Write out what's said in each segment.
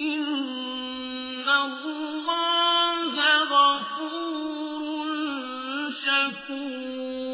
عنا الله غفور شكور.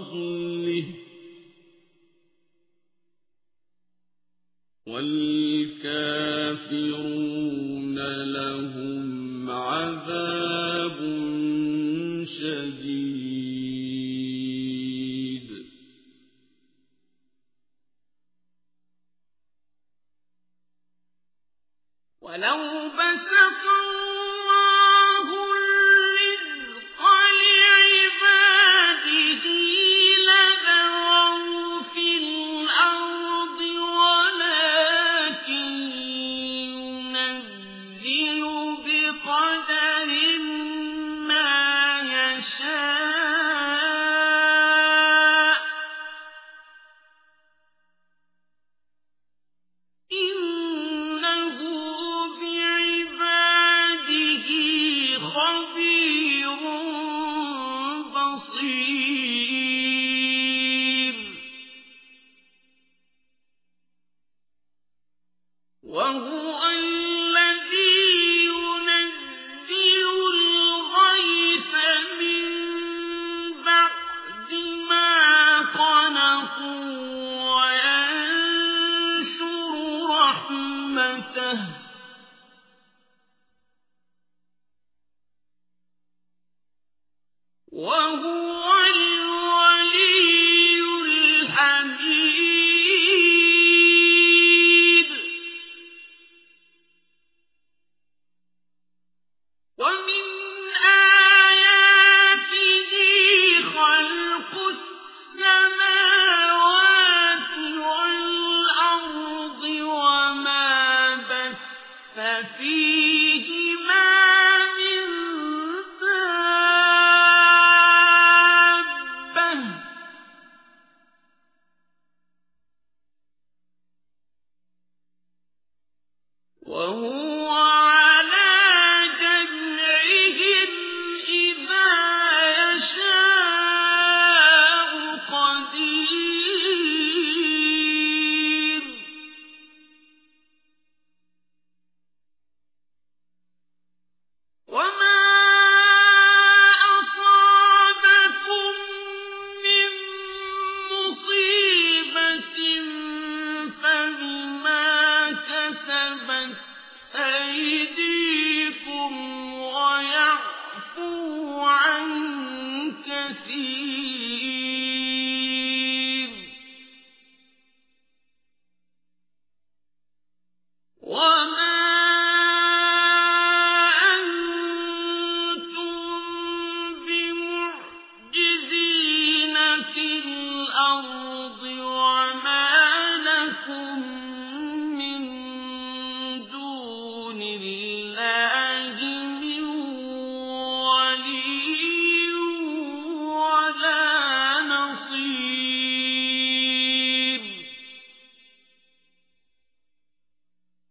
فضله. والكافرون لهم عذاب شديد. ولو بسطوا فيه